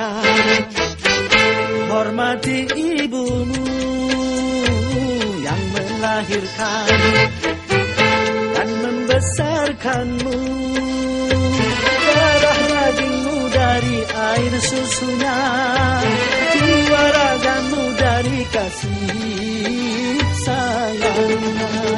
sayang Hormati ibumu yang melahirkan Dan membesarkanmu. Darah dagingmu dari air susunya Jiwa ragamu dari kasih sayangnya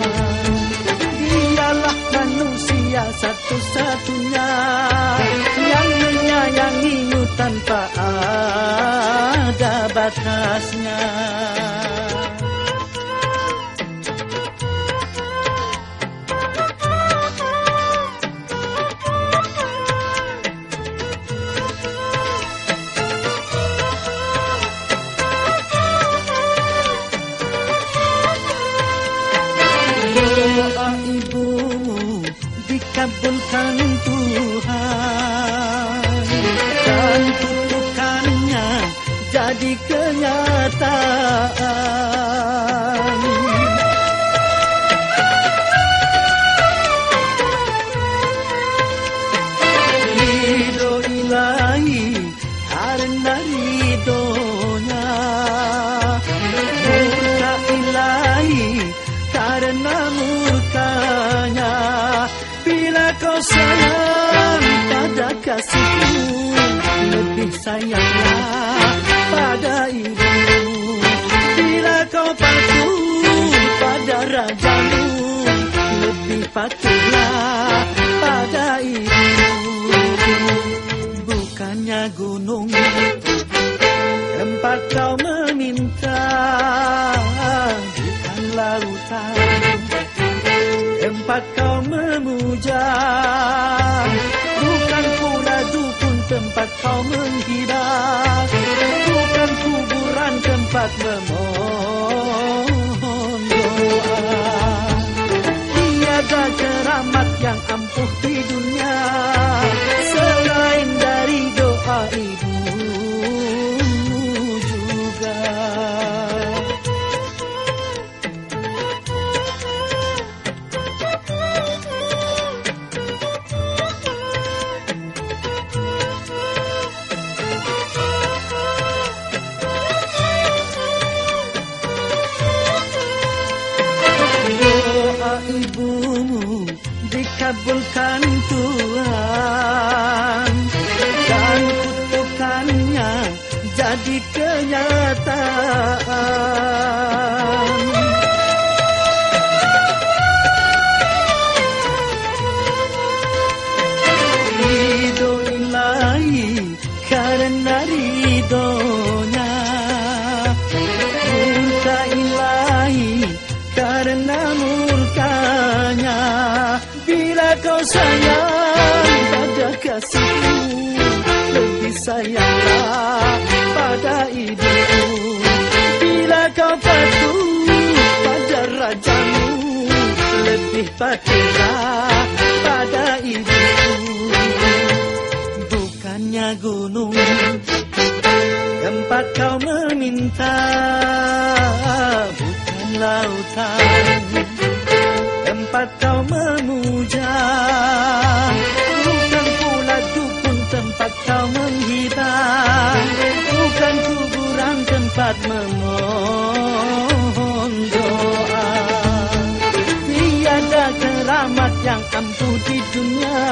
ada batasnya. Dikabulkan Tuhan. Dan jadi kenyataan. Ridho ilahi karena ridhonya. Murka ilahi karena murkanya. Bila kau sayang pada kasihmu Lebih sayanglah Lebih pada ibu Bukannya gunung tempat kau meminta bukan lautan tempat kau memuja bukan pula dukun tempat kau menghina, bukan kuburan tempat memohon doa. Yang ampuh di dunia selain dari doa ibumu juga. Doa ibumu dikabulkan Tuhan dan kutukannya jadi kenyataan. Sayang pada kasihmu. Lebih sayanglah pada ibumu Bila kau patuh pada rajamu Lebih patuhlah pada ibumu Bukannya gunung tempat kau meminta. Bukan lautan tempat kau memuja. Bukan pula dukun tempat kau menghibah bukan kuburan tempat memohon doa. Tiada keramat yang ampuh di dunia